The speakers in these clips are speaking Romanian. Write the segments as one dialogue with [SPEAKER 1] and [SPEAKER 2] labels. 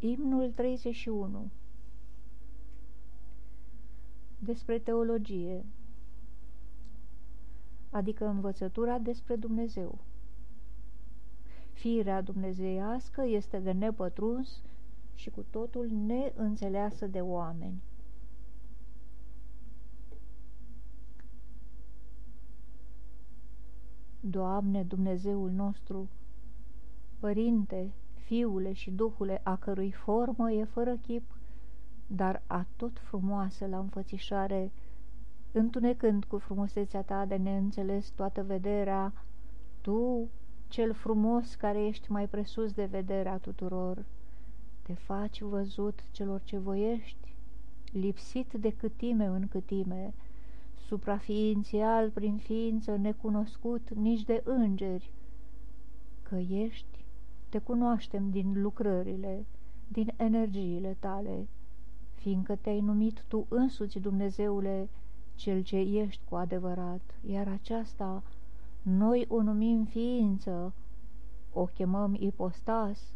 [SPEAKER 1] Imnul 31 Despre teologie Adică învățătura despre Dumnezeu Firea dumnezeiască este de nepătruns și cu totul neînțeleasă de oameni. Doamne, Dumnezeul nostru, Părinte, Fiule și Duhule, a cărui formă e fără chip, dar a tot frumoasă la înfățișare, întunecând cu frumusețea ta de neînțeles toată vederea, tu, cel frumos care ești mai presus de vederea tuturor, te faci văzut celor ce voiești, lipsit de câtime în câtime, supraființial prin ființă necunoscut nici de îngeri, că ești, te cunoaștem din lucrările, din energiile tale, fiindcă te-ai numit tu însuți, Dumnezeule, cel ce ești cu adevărat, iar aceasta noi o numim ființă, o chemăm ipostas,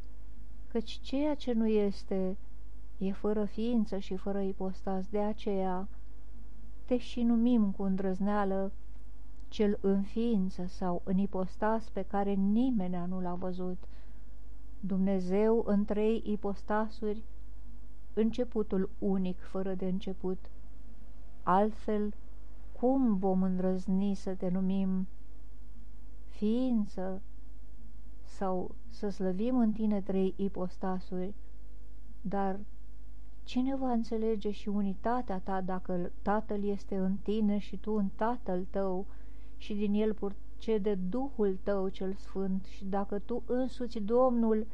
[SPEAKER 1] căci ceea ce nu este e fără ființă și fără ipostas, de aceea te și numim cu îndrăzneală cel în ființă sau în ipostas pe care nimeni nu l-a văzut. Dumnezeu în trei ipostasuri, începutul unic fără de început. Altfel, cum vom îndrăzni să te numim ființă sau să slăvim în tine trei ipostasuri, dar cine va înțelege și unitatea ta dacă Tatăl este în tine și tu în Tatăl tău și din el purcede Duhul tău cel Sfânt și dacă tu însuți Domnul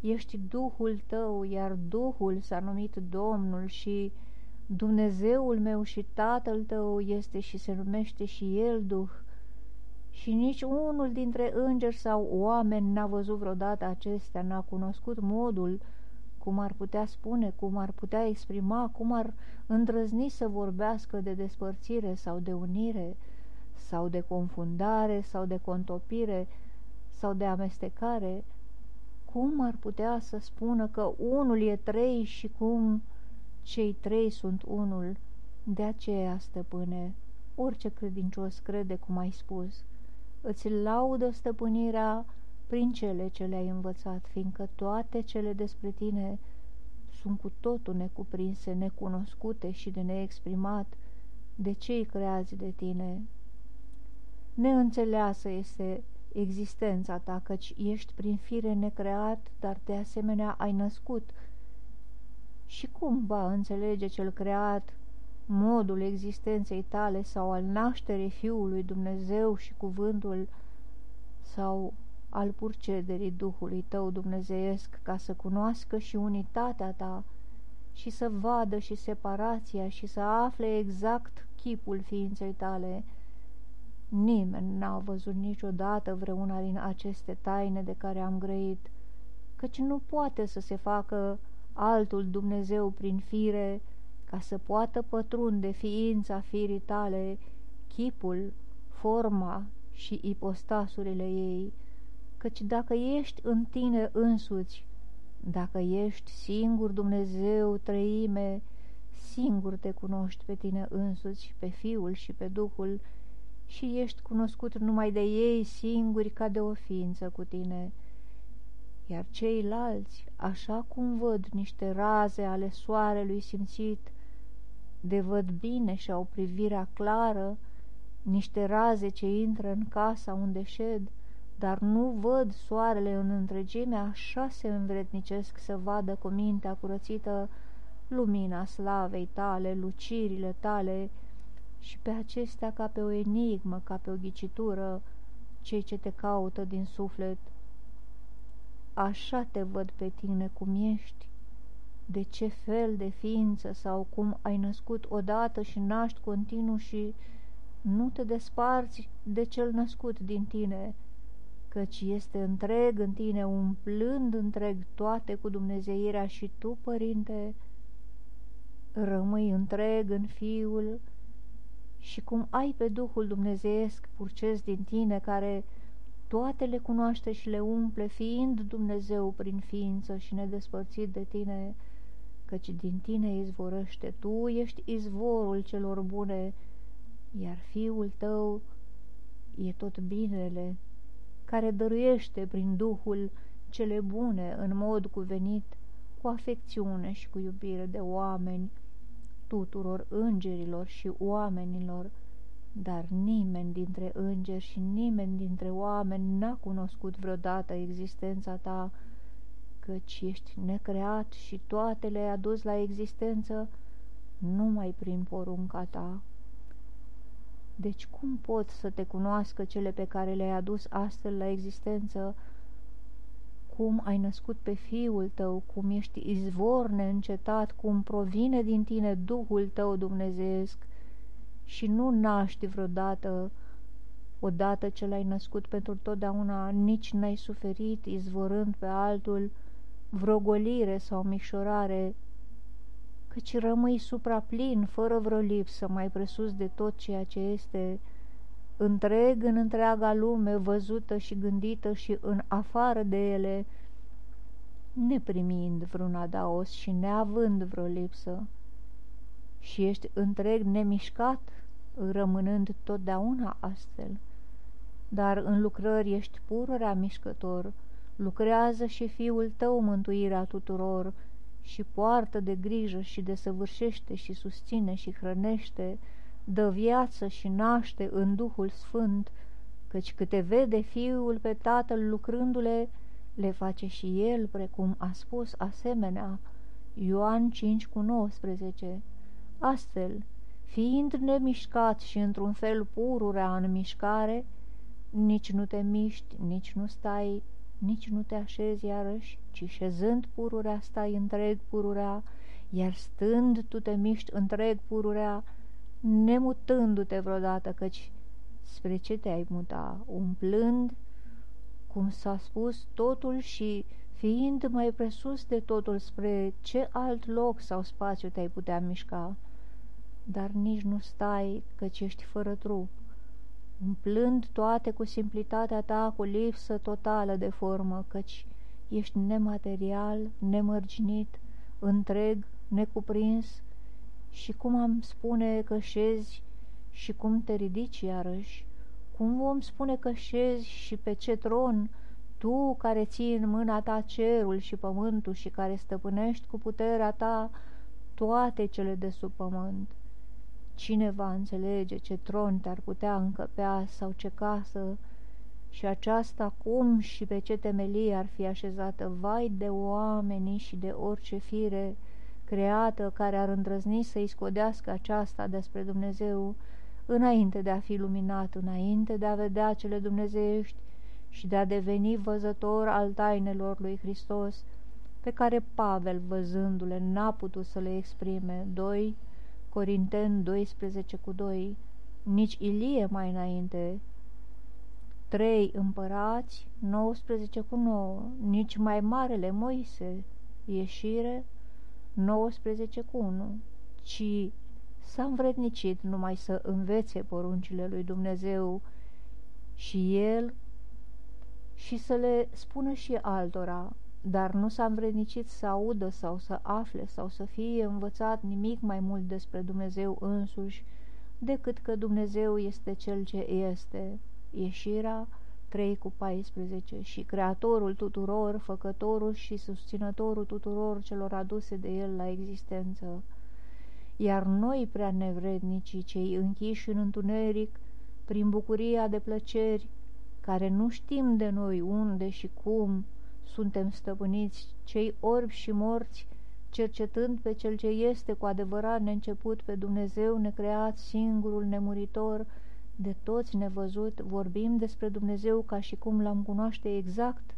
[SPEAKER 1] ești Duhul tău, iar Duhul s-a numit Domnul și Dumnezeul meu și Tatăl tău este și se numește și El Duh, și nici unul dintre îngeri sau oameni n-a văzut vreodată acestea, n-a cunoscut modul, cum ar putea spune, cum ar putea exprima, cum ar îndrăzni să vorbească de despărțire sau de unire, sau de confundare, sau de contopire, sau de amestecare, cum ar putea să spună că unul e trei și cum cei trei sunt unul? De aceea, stăpâne, orice credincios crede cum ai spus, îți laudă stăpânirea prin cele ce le-ai învățat, fiindcă toate cele despre tine sunt cu totul necuprinse, necunoscute și de neexprimat de cei creați de tine. Neînțeleasă este existența ta, căci ești prin fire necreat, dar de asemenea ai născut. Și cum va înțelege cel creat modul existenței tale sau al nașterii Fiului Dumnezeu și cuvântul sau al purcederii Duhului tău dumnezeiesc ca să cunoască și unitatea ta și să vadă și separația și să afle exact chipul ființei tale. Nimeni n-a văzut niciodată vreuna din aceste taine de care am grăit, căci nu poate să se facă altul Dumnezeu prin fire, ca să poată pătrunde ființa firii tale, chipul, forma și ipostasurile ei, căci dacă ești în tine însuți, dacă ești singur Dumnezeu, trăime, singur te cunoști pe tine însuți, pe Fiul și pe Duhul, și ești cunoscut numai de ei singuri ca de o ființă cu tine. Iar ceilalți, așa cum văd niște raze ale soarelui simțit, de văd bine și au privirea clară, niște raze ce intră în casa unde șed, dar nu văd soarele în întregime, așa se învrednicesc să vadă cu mintea curățită lumina slavei tale, lucirile tale și pe acestea ca pe o enigmă, ca pe o ghicitură, cei ce te caută din suflet. Așa te văd pe tine cum ești, de ce fel de ființă sau cum ai născut odată și naști continuu și nu te desparți de cel născut din tine, căci este întreg în tine, umplând întreg toate cu dumnezeirea și tu, Părinte, rămâi întreg în Fiul și cum ai pe Duhul Dumnezeiesc purces din tine, care toate le cunoaște și le umple, fiind Dumnezeu prin ființă și nedespărțit de tine, căci din tine izvorăște, tu ești izvorul celor bune, iar Fiul tău e tot binele, care dăruiește prin Duhul cele bune în mod cuvenit, cu afecțiune și cu iubire de oameni, tuturor îngerilor și oamenilor, dar nimeni dintre îngeri și nimeni dintre oameni n-a cunoscut vreodată existența ta, căci ești necreat și toate le-ai adus la existență numai prin porunca ta. Deci cum pot să te cunoască cele pe care le-ai adus astfel la existență, cum ai născut pe Fiul tău, cum ești izvor neîncetat, cum provine din tine Duhul tău dumnezeesc și nu naști vreodată, odată ce l-ai născut pentru totdeauna, nici n-ai suferit izvorând pe altul vreo golire sau mișorare, căci rămâi supraplin, fără vreo lipsă, mai presus de tot ceea ce este întreg în întreaga lume, văzută și gândită și în afară de ele, neprimind vreun adaos și neavând vreo lipsă. Și ești întreg nemișcat, rămânând totdeauna astfel. Dar în lucrări ești pururea mișcător, lucrează și Fiul tău mântuirea tuturor și poartă de grijă și desăvârșește și susține și hrănește, dă viață și naște în Duhul Sfânt, căci câte vede Fiul pe Tatăl lucrându-le, le face și El, precum a spus asemenea, Ioan 5 cu 19. Astfel, fiind nemișcat și într-un fel pururea în mișcare, nici nu te miști, nici nu stai, nici nu te așezi iarăși, ci șezând pururea stai întreg pururea, iar stând tu te miști întreg pururea, nemutându-te vreodată, căci spre ce te-ai muta, umplând, cum s-a spus, totul și fiind mai presus de totul spre ce alt loc sau spațiu te-ai putea mișca, dar nici nu stai, căci ești fără trup, umplând toate cu simplitatea ta, cu lipsă totală de formă, căci ești nematerial, nemărginit, întreg, necuprins, și cum am spune că șezi și cum te ridici iarăși, cum vom spune că șezi și pe ce tron, tu care ții în mâna ta cerul și pământul și care stăpânești cu puterea ta toate cele de sub pământ? Cine va înțelege ce tron te-ar putea încăpea sau ce casă și aceasta cum și pe ce temelie ar fi așezată, vai de oamenii și de orice fire creată care ar îndrăzni să-i scodească aceasta despre Dumnezeu, înainte de a fi luminat, înainte de a vedea cele dumnezeiești și de a deveni văzător al tainelor lui Hristos, pe care Pavel, văzându-le, n-a putut să le exprime. 2 Corinteni 12 cu 2 Nici Ilie mai înainte, 3 împărați 19 cu 9 Nici mai marele Moise, ieșire 19 cu 1 Ci s-a învrednicit numai să învețe poruncile lui Dumnezeu și el și să le spună și altora, dar nu s-a învrednicit să audă sau să afle sau să fie învățat nimic mai mult despre Dumnezeu însuși, decât că Dumnezeu este Cel ce este. Ieșirea 3 cu 14 și Creatorul tuturor, Făcătorul și Susținătorul tuturor celor aduse de El la existență. Iar noi prea nevrednicii, cei închiși în întuneric, prin bucuria de plăceri, care nu știm de noi unde și cum suntem stăpâniți, cei orbi și morți, cercetând pe Cel ce este cu adevărat neînceput, pe Dumnezeu necreat, singurul nemuritor, de toți nevăzut, vorbim despre Dumnezeu ca și cum l-am cunoaște exact,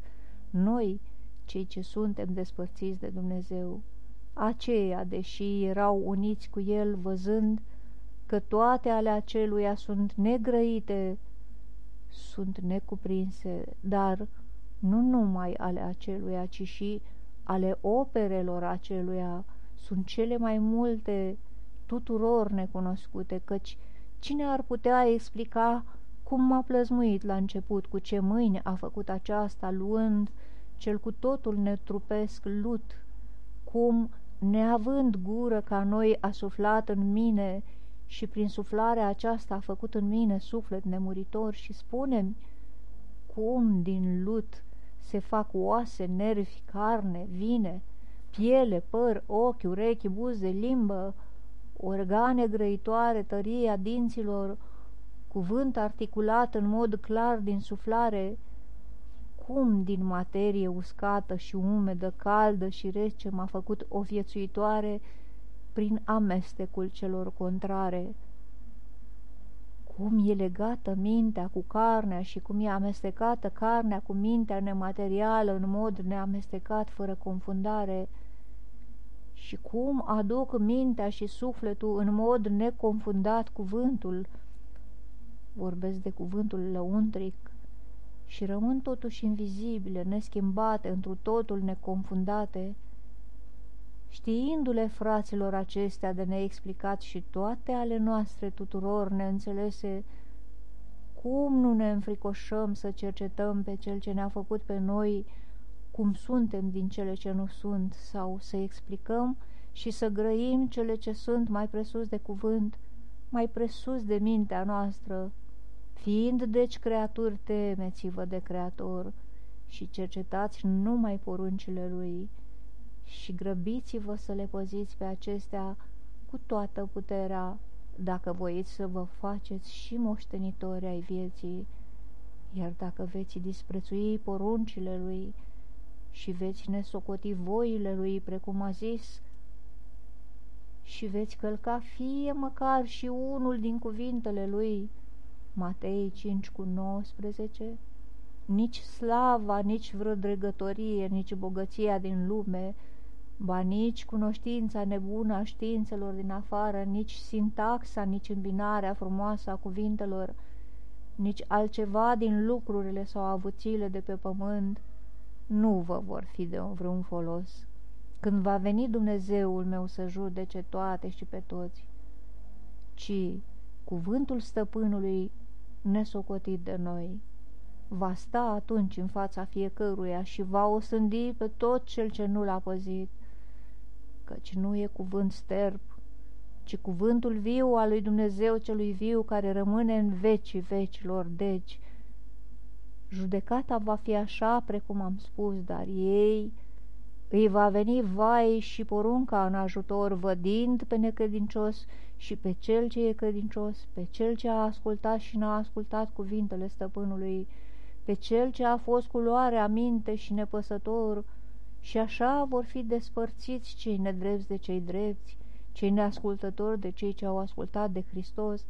[SPEAKER 1] noi, cei ce suntem despărțiți de Dumnezeu. Aceia, deși erau uniți cu el, văzând că toate ale aceluia sunt negrăite, sunt necuprinse, dar nu numai ale aceluia, ci și ale operelor aceluia. Sunt cele mai multe tuturor necunoscute, căci cine ar putea explica cum m-a plăzmuit la început, cu ce mâini a făcut aceasta, luând cel cu totul netrupesc lut, cum, neavând gură ca noi, a suflat în mine și prin suflarea aceasta a făcut în mine suflet nemuritor și spune cum din lut se fac oase, nervi, carne, vine, piele, păr, ochi, urechi, buze, limbă, organe grăitoare, tăria dinților, cuvânt articulat în mod clar din suflare, cum din materie uscată și umedă, caldă și rece m-a făcut o viețuitoare prin amestecul celor contrare. Cum e legată mintea cu carnea și cum e amestecată carnea cu mintea nematerială în mod neamestecat, fără confundare, și cum aduc mintea și sufletul în mod neconfundat cuvântul, vorbesc de cuvântul lăuntric, și rămân totuși invizibile, neschimbate, întru totul neconfundate, știindu-le fraților acestea de neexplicat și toate ale noastre tuturor neînțelese, cum nu ne înfricoșăm să cercetăm pe Cel ce ne-a făcut pe noi cum suntem din cele ce nu sunt, sau să explicăm și să grăim cele ce sunt mai presus de cuvânt, mai presus de mintea noastră, fiind deci creaturi, temeți-vă de Creator și cercetați numai poruncile Lui și grăbiți-vă să le păziți pe acestea cu toată puterea, dacă voiți să vă faceți și moștenitori ai vieții, iar dacă veți disprețui poruncile Lui, și veți nesocoti voile lui, precum a zis, și veți călca fie măcar și unul din cuvintele lui, Matei 5 cu 19, nici slava, nici vreo dregătorie, nici bogăția din lume, ba nici cunoștința nebună a științelor din afară, nici sintaxa, nici îmbinarea frumoasă a cuvintelor, nici altceva din lucrurile sau avuțiile de pe pământ, nu vă vor fi de vreun folos. Când va veni Dumnezeul meu să judece toate și pe toți, ci cuvântul stăpânului nesocotit de noi va sta atunci în fața fiecăruia și va osândi pe tot cel ce nu l-a păzit, căci nu e cuvânt sterp, ci cuvântul viu al lui Dumnezeu celui viu care rămâne în vecii vecilor, deci Judecata va fi așa precum am spus, dar ei îi va veni vai și porunca în ajutor, vădind pe necredincios și pe cel ce e credincios, pe cel ce a ascultat și n-a ascultat cuvintele stăpânului, pe cel ce a fost cu luare aminte și nepăsător, și așa vor fi despărțiți cei nedrepți de cei drepți, cei neascultători de cei ce au ascultat de Hristos,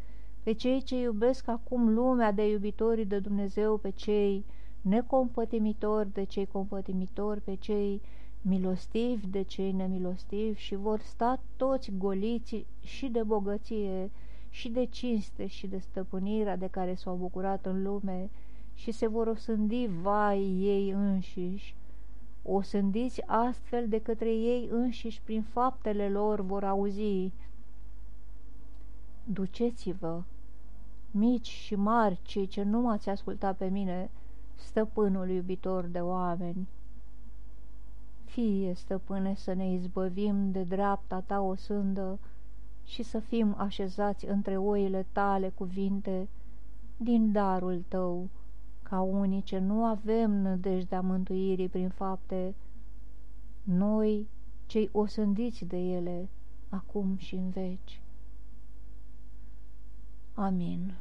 [SPEAKER 1] pe cei ce iubesc acum lumea de iubitorii de Dumnezeu, pe cei necompătimitori de cei compătimitori, pe cei milostivi de cei nemilostivi și vor sta toți goliți și de bogăție și de cinste și de stăpânirea de care s-au bucurat în lume și se vor osândi vai ei înșiși. Osândiți astfel de către ei înșiși prin faptele lor vor auzi. Duceți-vă mici și mari, cei ce nu m-ați ascultat pe mine, stăpânul iubitor de oameni. Fie, stăpâne, să ne izbăvim de dreapta ta o sândă și să fim așezați între oile tale cuvinte din darul tău, ca unii ce nu avem nădejdea mântuirii prin fapte, noi, cei osândiți de ele, acum și în veci. Amin.